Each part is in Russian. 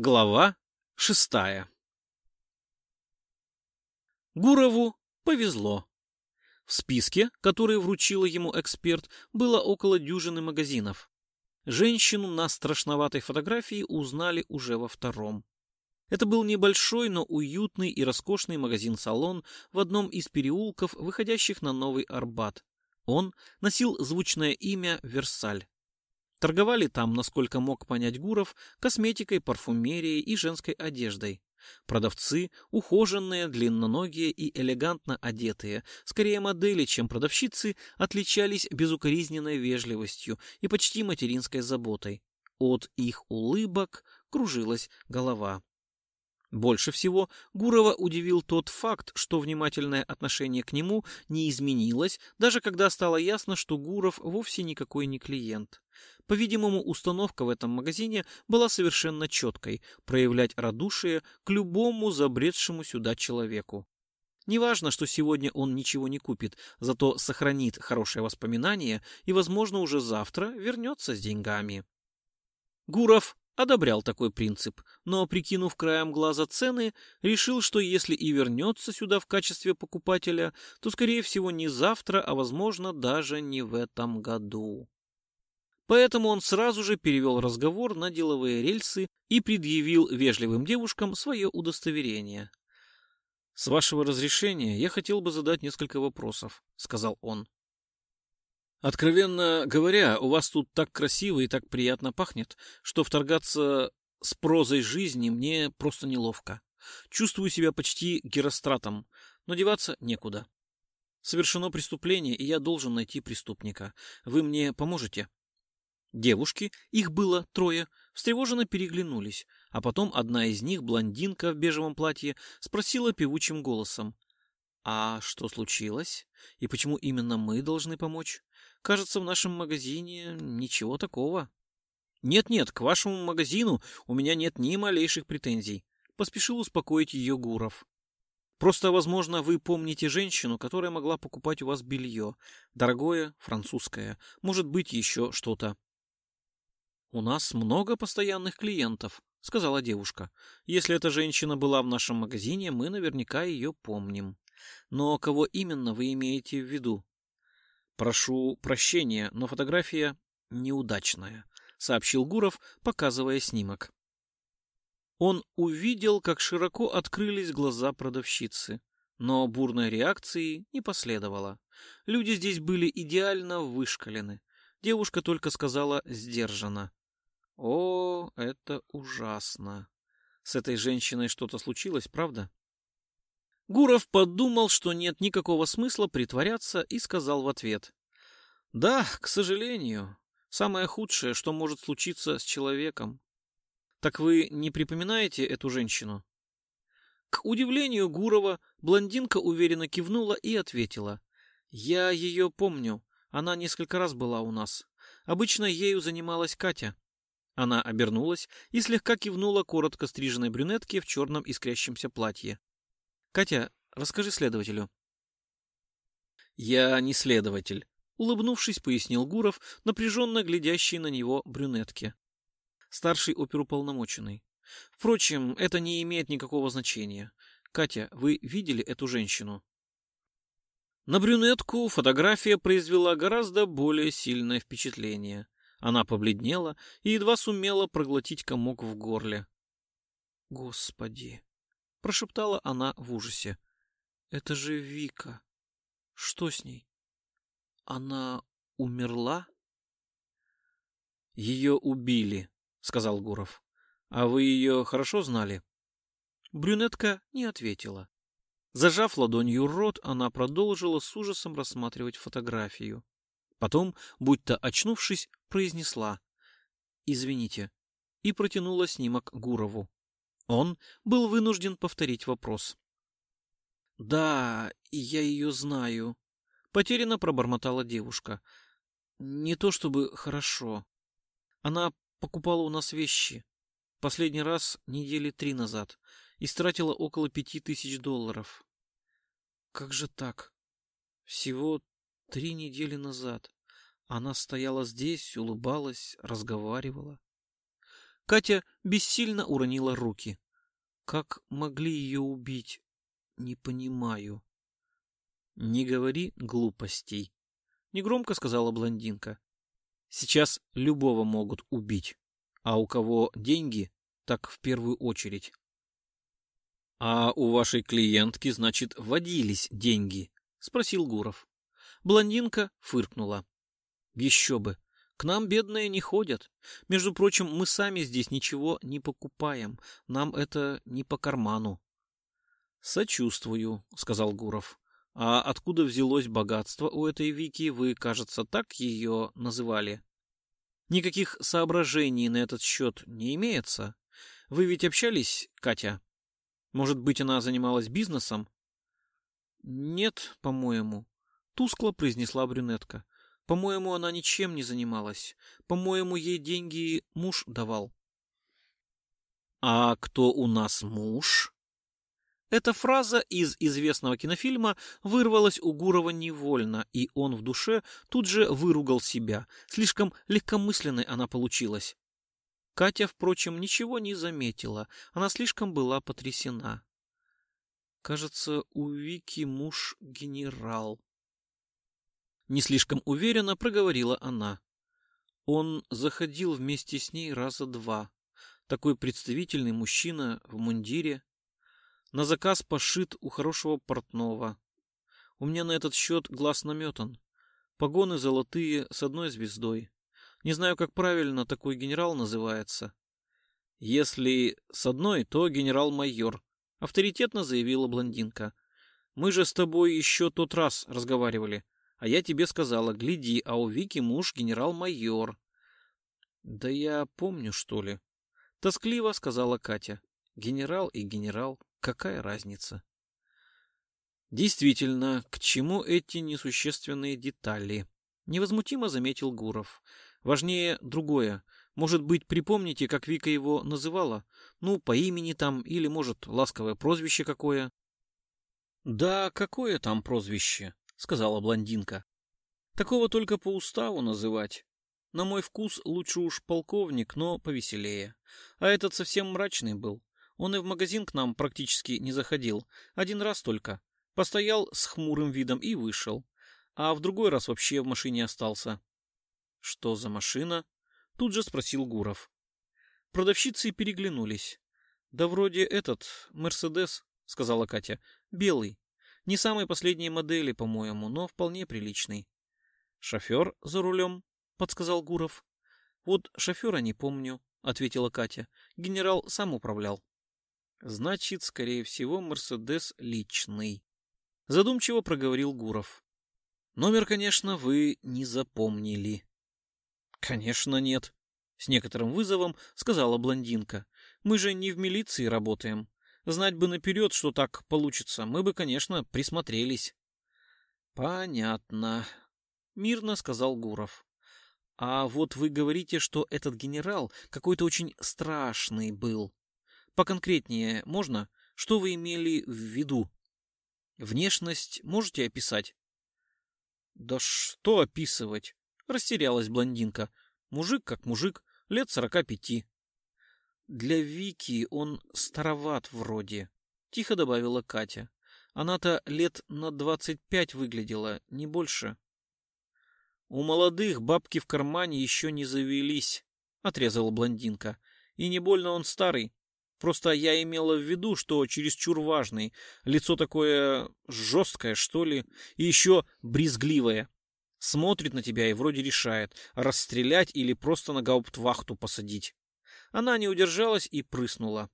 Глава шестая Гурову повезло. В списке, который вручила ему эксперт, было около дюжины магазинов. Женщину на страшноватой фотографии узнали уже во втором. Это был небольшой, но уютный и роскошный магазин-салон в одном из переулков, выходящих на Новый Арбат. Он носил звучное имя «Версаль». Торговали там, насколько мог понять Гуров, косметикой, парфюмерией и женской одеждой. Продавцы, ухоженные, длинноногие и элегантно одетые, скорее модели, чем продавщицы, отличались безукоризненной вежливостью и почти материнской заботой. От их улыбок кружилась голова. Больше всего Гурова удивил тот факт, что внимательное отношение к нему не изменилось, даже когда стало ясно, что Гуров вовсе никакой не клиент. По-видимому, установка в этом магазине была совершенно четкой – проявлять радушие к любому забредшему сюда человеку. Неважно, что сегодня он ничего не купит, зато сохранит хорошее воспоминание и, возможно, уже завтра вернется с деньгами. Гуров одобрял такой принцип, но, прикинув краем глаза цены, решил, что если и вернется сюда в качестве покупателя, то, скорее всего, не завтра, а, возможно, даже не в этом году. Поэтому он сразу же перевел разговор на деловые рельсы и предъявил вежливым девушкам свое удостоверение. «С вашего разрешения я хотел бы задать несколько вопросов», — сказал он. Откровенно говоря, у вас тут так красиво и так приятно пахнет, что вторгаться с прозой жизни мне просто неловко. Чувствую себя почти геростратом, но деваться некуда. Совершено преступление, и я должен найти преступника. Вы мне поможете? Девушки, их было трое, встревоженно переглянулись, а потом одна из них, блондинка в бежевом платье, спросила певучим голосом. «А что случилось? И почему именно мы должны помочь? Кажется, в нашем магазине ничего такого». «Нет-нет, к вашему магазину у меня нет ни малейших претензий», — поспешил успокоить ее Гуров. «Просто, возможно, вы помните женщину, которая могла покупать у вас белье. Дорогое, французское, может быть, еще что-то». «У нас много постоянных клиентов», — сказала девушка. «Если эта женщина была в нашем магазине, мы наверняка ее помним». Но кого именно вы имеете в виду? Прошу прощения, но фотография неудачная, сообщил Гуров, показывая снимок. Он увидел, как широко открылись глаза продавщицы, но бурной реакции не последовало. Люди здесь были идеально вышкалены. Девушка только сказала сдержанно. «О, это ужасно. С этой женщиной что-то случилось, правда?» Гуров подумал, что нет никакого смысла притворяться, и сказал в ответ. «Да, к сожалению. Самое худшее, что может случиться с человеком. Так вы не припоминаете эту женщину?» К удивлению Гурова, блондинка уверенно кивнула и ответила. «Я ее помню. Она несколько раз была у нас. Обычно ею занималась Катя». Она обернулась и слегка кивнула коротко стриженной брюнетке в черном искрящемся платье. Катя, расскажи следователю. Я не следователь, улыбнувшись, пояснил Гуров, напряженно глядящий на него брюнетке. Старший оперуполномоченный. Впрочем, это не имеет никакого значения. Катя, вы видели эту женщину? На брюнетку фотография произвела гораздо более сильное впечатление. Она побледнела и едва сумела проглотить комок в горле. Господи, — прошептала она в ужасе. «Это же Вика. Что с ней? Она умерла?» «Ее убили», — сказал Гуров. «А вы ее хорошо знали?» Брюнетка не ответила. Зажав ладонью рот, она продолжила с ужасом рассматривать фотографию. Потом, будто очнувшись, произнесла «Извините» и протянула снимок Гурову. Он был вынужден повторить вопрос. «Да, я ее знаю», — потерянно пробормотала девушка. «Не то чтобы хорошо. Она покупала у нас вещи. Последний раз недели три назад. и стратила около пяти тысяч долларов. Как же так? Всего три недели назад. Она стояла здесь, улыбалась, разговаривала. Катя бессильно уронила руки. Как могли ее убить? Не понимаю. Не говори глупостей, негромко сказала блондинка. Сейчас любого могут убить, а у кого деньги, так в первую очередь. А у вашей клиентки, значит, водились деньги, спросил Гуров. Блондинка фыркнула. Еще бы, к нам бедные не ходят. Между прочим, мы сами здесь ничего не покупаем. Нам это не по карману. Сочувствую, сказал Гуров. А откуда взялось богатство у этой Вики, вы, кажется, так ее называли? Никаких соображений на этот счет не имеется. Вы ведь общались, Катя? Может быть, она занималась бизнесом? Нет, по-моему, тускло произнесла брюнетка. По-моему, она ничем не занималась. По-моему, ей деньги муж давал. А кто у нас муж? Эта фраза из известного кинофильма вырвалась у Гурова невольно, и он в душе тут же выругал себя. Слишком легкомысленной она получилась. Катя, впрочем, ничего не заметила. Она слишком была потрясена. Кажется, у Вики муж генерал. Не слишком уверенно проговорила она. Он заходил вместе с ней раза два. Такой представительный мужчина в мундире. На заказ пошит у хорошего портного. У меня на этот счет глаз наметан. Погоны золотые с одной звездой. Не знаю, как правильно такой генерал называется. Если с одной, то генерал-майор, авторитетно заявила блондинка. Мы же с тобой еще тот раз разговаривали. А я тебе сказала, гляди, а у Вики муж генерал-майор. Да я помню, что ли. Тоскливо сказала Катя. Генерал и генерал, какая разница? Действительно, к чему эти несущественные детали? Невозмутимо заметил Гуров. Важнее другое. Может быть, припомните, как Вика его называла? Ну, по имени там, или, может, ласковое прозвище какое? Да, какое там прозвище? Сказала блондинка. Такого только по уставу называть. На мой вкус лучше уж полковник, но повеселее. А этот совсем мрачный был. Он и в магазин к нам практически не заходил. Один раз только. Постоял с хмурым видом и вышел. А в другой раз вообще в машине остался. Что за машина? Тут же спросил Гуров. Продавщицы переглянулись. Да вроде этот, Мерседес, сказала Катя. Белый. Не самой последней модели, по-моему, но вполне приличный. Шофер за рулем, подсказал Гуров. Вот шофера не помню, ответила Катя. Генерал сам управлял. Значит, скорее всего, Мерседес личный. Задумчиво проговорил Гуров. Номер, конечно, вы не запомнили. Конечно, нет. С некоторым вызовом сказала блондинка. Мы же не в милиции работаем. Знать бы наперед, что так получится, мы бы, конечно, присмотрелись. Понятно, мирно сказал Гуров. А вот вы говорите, что этот генерал какой-то очень страшный был. Поконкретнее можно? Что вы имели в виду? Внешность можете описать? Да что описывать? Растерялась блондинка. Мужик как мужик, лет сорока пяти. Для Вики он староват вроде, тихо добавила Катя. Она-то лет на двадцать пять выглядела, не больше. У молодых бабки в кармане еще не завелись, отрезала блондинка. И не больно он старый. Просто я имела в виду, что чересчур важный. Лицо такое жесткое, что ли, и еще брезгливое. Смотрит на тебя и вроде решает, расстрелять или просто на гауптвахту посадить. Она не удержалась и прыснула.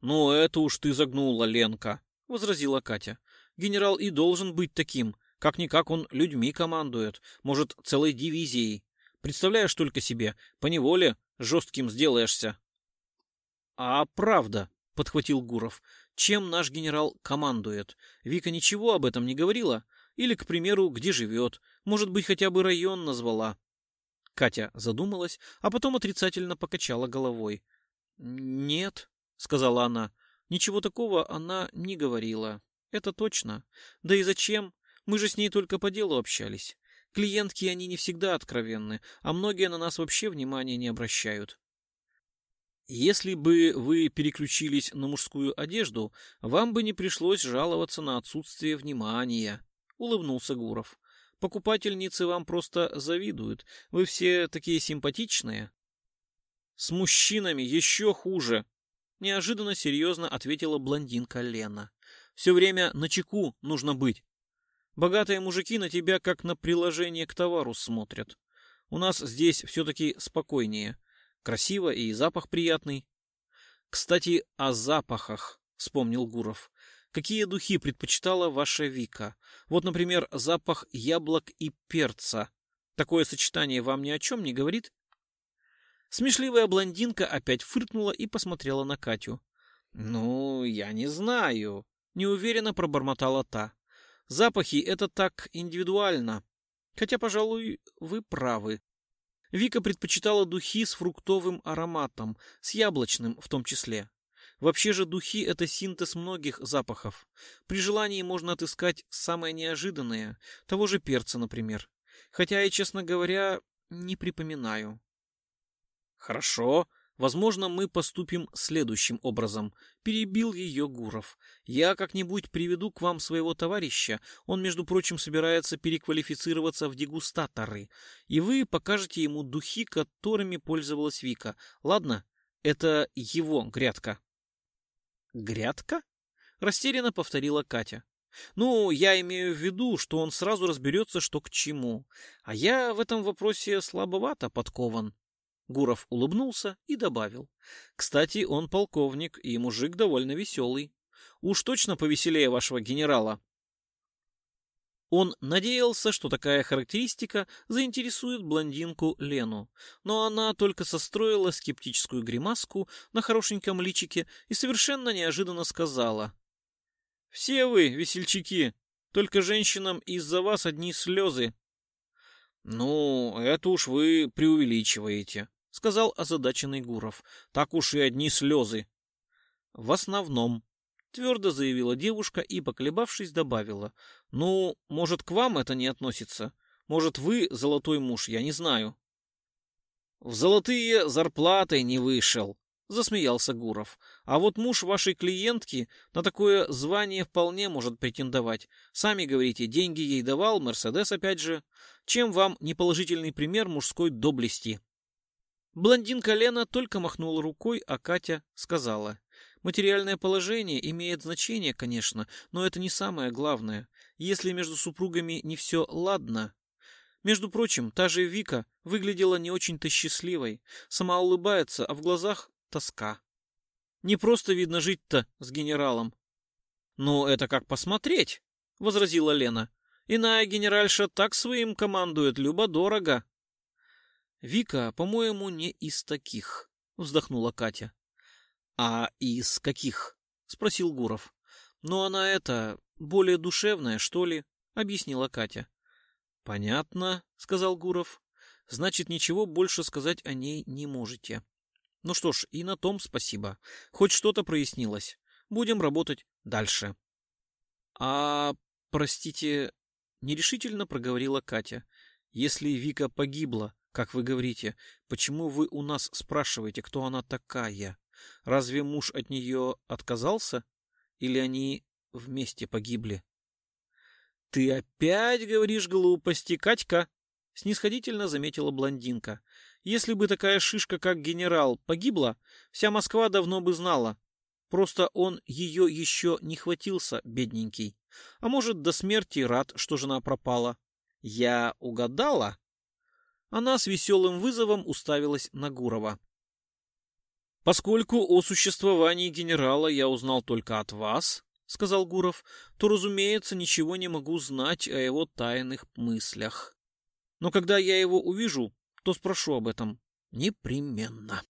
«Ну, это уж ты загнула, Ленка», — возразила Катя. «Генерал и должен быть таким. Как-никак он людьми командует, может, целой дивизией. Представляешь только себе, поневоле жестким сделаешься». «А правда», — подхватил Гуров, — «чем наш генерал командует? Вика ничего об этом не говорила? Или, к примеру, где живет? Может быть, хотя бы район назвала?» Катя задумалась, а потом отрицательно покачала головой. «Нет», — сказала она, — «ничего такого она не говорила. Это точно. Да и зачем? Мы же с ней только по делу общались. Клиентки они не всегда откровенны, а многие на нас вообще внимания не обращают». Если бы вы переключились на мужскую одежду, вам бы не пришлось жаловаться на отсутствие внимания, улыбнулся Гуров. Покупательницы вам просто завидуют. Вы все такие симпатичные. С мужчинами еще хуже, неожиданно серьезно ответила блондинка Лена. Все время на чеку нужно быть. Богатые мужики на тебя как на приложение к товару смотрят. У нас здесь все-таки спокойнее. Красиво и запах приятный. Кстати, о запахах, вспомнил Гуров. Какие духи предпочитала ваша Вика? Вот, например, запах яблок и перца. Такое сочетание вам ни о чем не говорит? Смешливая блондинка опять фыркнула и посмотрела на Катю. «Ну, я не знаю», — неуверенно пробормотала та. «Запахи — это так индивидуально. Хотя, пожалуй, вы правы. Вика предпочитала духи с фруктовым ароматом, с яблочным в том числе. Вообще же духи — это синтез многих запахов. При желании можно отыскать самое неожиданное, того же перца, например. Хотя я, честно говоря, не припоминаю. Хорошо, Возможно, мы поступим следующим образом. Перебил ее Гуров. Я как-нибудь приведу к вам своего товарища. Он, между прочим, собирается переквалифицироваться в дегустаторы. И вы покажете ему духи, которыми пользовалась Вика. Ладно? Это его грядка. Грядка? Растерянно повторила Катя. Ну, я имею в виду, что он сразу разберется, что к чему. А я в этом вопросе слабовато подкован. Гуров улыбнулся и добавил. Кстати, он полковник и мужик довольно веселый. Уж точно повеселее вашего генерала. Он надеялся, что такая характеристика заинтересует блондинку Лену, но она только состроила скептическую гримаску на хорошеньком личике и совершенно неожиданно сказала. «Все вы, весельчаки, только женщинам из-за вас одни слезы». «Ну, это уж вы преувеличиваете», — сказал озадаченный Гуров. «Так уж и одни слезы». «В основном», — твердо заявила девушка и, поколебавшись, добавила. «Ну, может, к вам это не относится? Может, вы золотой муж, я не знаю». «В золотые зарплаты не вышел», — засмеялся Гуров. «А вот муж вашей клиентки на такое звание вполне может претендовать. Сами говорите, деньги ей давал, Мерседес опять же. Чем вам неположительный пример мужской доблести?» Блондинка Лена только махнула рукой, а Катя сказала. Материальное положение имеет значение, конечно, но это не самое главное. Если между супругами не все ладно... Между прочим, та же Вика выглядела не очень-то счастливой. Сама улыбается, а в глазах тоска. Не просто видно жить-то с генералом. «Ну, это как посмотреть», — возразила Лена. «Иная генеральша так своим командует, любо-дорого». Вика, по-моему, не из таких, вздохнула Катя. А из каких? спросил Гуров. Но она это более душевная, что ли? объяснила Катя. Понятно, сказал Гуров. Значит, ничего больше сказать о ней не можете. Ну что ж, и на том спасибо. Хоть что-то прояснилось. Будем работать дальше. А, простите, нерешительно проговорила Катя. Если Вика погибла, как вы говорите, почему вы у нас спрашиваете, кто она такая? Разве муж от нее отказался? Или они вместе погибли? Ты опять говоришь глупости, Катька? Снисходительно заметила блондинка. Если бы такая шишка, как генерал, погибла, вся Москва давно бы знала. Просто он ее еще не хватился, бедненький. А может, до смерти рад, что жена пропала. Я угадала? Она с веселым вызовом уставилась на Гурова. «Поскольку о существовании генерала я узнал только от вас, — сказал Гуров, — то, разумеется, ничего не могу знать о его тайных мыслях. Но когда я его увижу, то спрошу об этом непременно».